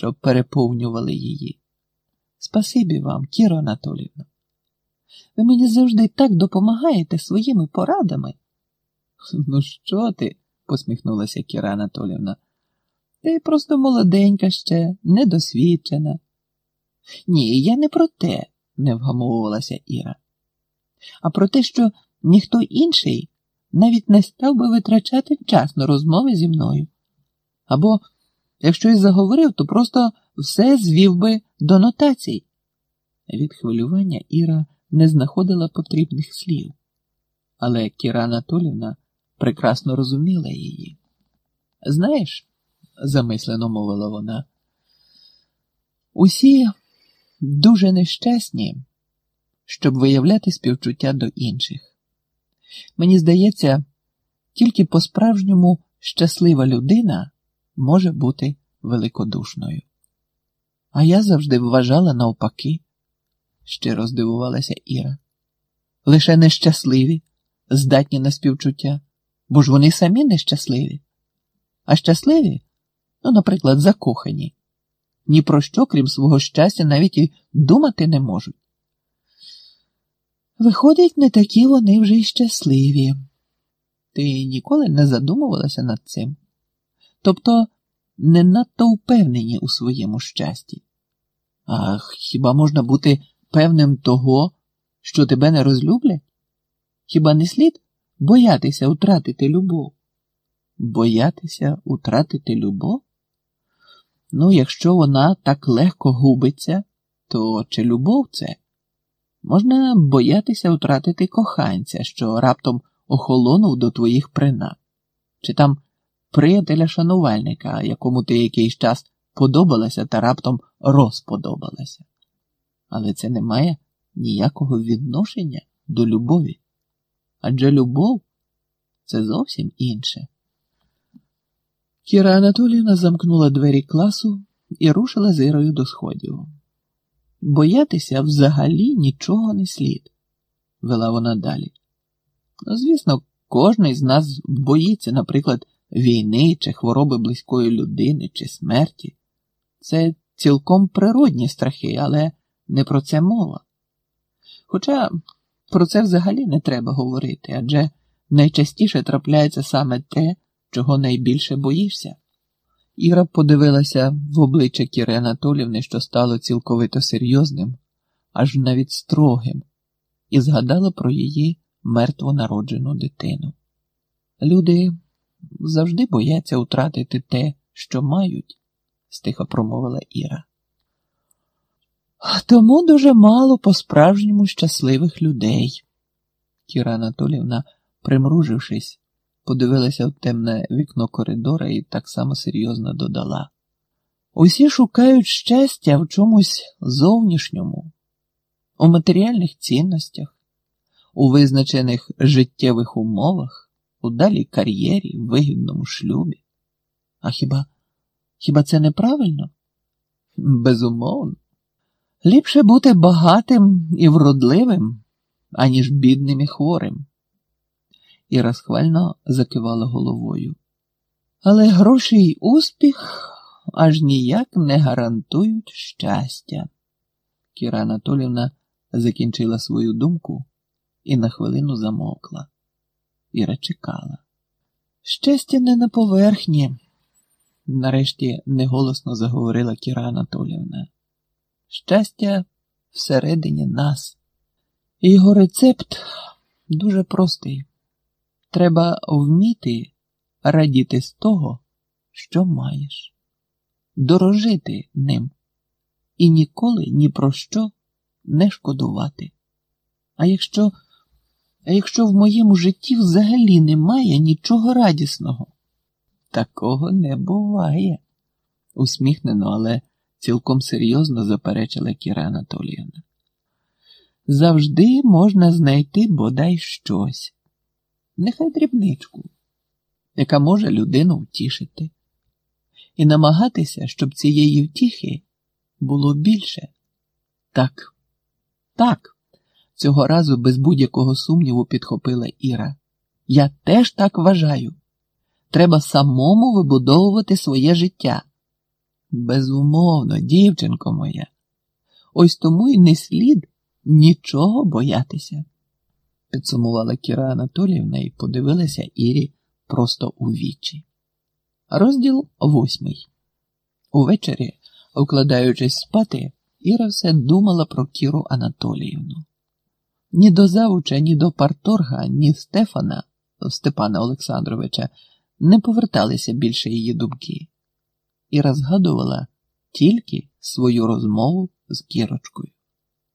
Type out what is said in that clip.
що переповнювали її. Спасибі вам, Кіро Анатоліївна. Ви мені завжди так допомагаєте своїми порадами. Ну, що ти? посміхнулася Кіра Анатолівна. Ти просто молоденька ще, недосвідчена. Ні, я не про те, не вгамовувалася Іра, а про те, що ніхто інший навіть не став би витрачати час на розмови зі мною. Або, якщо й заговорив, то просто все звів би до нотацій. Від хвилювання Іра не знаходила потрібних слів, але Кіра Анатолівна прекрасно розуміла її. Знаєш, замислено мовила вона, усі дуже нещасні, щоб виявляти співчуття до інших. Мені здається, тільки по-справжньому щаслива людина може бути великодушною. А я завжди вважала навпаки, щиро здивувалася Іра. Лише нещасливі, здатні на співчуття, бо ж вони самі нещасливі. А щасливі, ну, наприклад, закохані, ні про що, крім свого щастя, навіть і думати не можуть. Виходить, не такі вони вже й щасливі. Ти ніколи не задумувалася над цим? Тобто не надто впевнені у своєму щасті. А хіба можна бути певним того, що тебе не розлюблять? Хіба не слід боятися втратити любов? Боятися втратити любов? Ну, якщо вона так легко губиться, то чи любов це? Можна боятися втратити коханця, що раптом охолонув до твоїх принад, чи там приятеля шанувальника, якому ти якийсь час подобалася та раптом розподобалася. Але це не має ніякого відношення до любові. Адже любов це зовсім інше. Кіра Анатоліївна замкнула двері класу і рушила з до сходів. Боятися взагалі нічого не слід, вела вона далі. Ну, звісно, кожен з нас боїться, наприклад, війни чи хвороби близької людини чи смерті. Це цілком природні страхи, але не про це мова. Хоча про це взагалі не треба говорити, адже найчастіше трапляється саме те, чого найбільше боїшся. Іра подивилася в обличчя Кіри Анатолівни, що стало цілковито серйозним, аж навіть строгим, і згадала про її мертво народжену дитину. Люди завжди бояться втратити те, що мають, стиха промовила Іра. Тому дуже мало по-справжньому щасливих людей. Кіра Анатолівна, примружившись, подивилася в темне вікно коридора і так само серйозно додала. Усі шукають щастя в чомусь зовнішньому, у матеріальних цінностях, у визначених життєвих умовах, у далій кар'єрі, вигідному шлюбі. А хіба хіба це неправильно? Безумовно. Ліпше бути багатим і вродливим, аніж бідним і хворим. І розхвально закивала головою. Але гроші й успіх аж ніяк не гарантують щастя. Кіра Анатолівна закінчила свою думку і на хвилину замовкла. Іра чекала. Щастя не на поверхні, нарешті неголосно заговорила Кіра Анатолівна. Щастя всередині нас. Його рецепт дуже простий. Треба вміти радіти з того, що маєш, дорожити ним і ніколи ні про що не шкодувати. А якщо, якщо в моєму житті взагалі немає нічого радісного, такого не буває, усміхнено, але цілком серйозно заперечила Кіра Анатоліївна. Завжди можна знайти бодай щось, нехай дрібничку, яка може людину втішити, і намагатися, щоб цієї втіхи було більше. Так, так, цього разу без будь-якого сумніву підхопила Іра. Я теж так вважаю. Треба самому вибудовувати своє життя. Безумовно, дівчинко моя. Ось тому й не слід нічого боятися, підсумувала Кіра Анатоліївна і подивилася Ірі просто у вічі. Розділ восьмий. Увечері, вкладаючись спати, Іра все думала про Кіру Анатоліївну. Ні до завуча, ні до парторга, ні Стефана, Степана Олександровича, не поверталися більше її думки, і розгадувала тільки свою розмову з Кірочкою.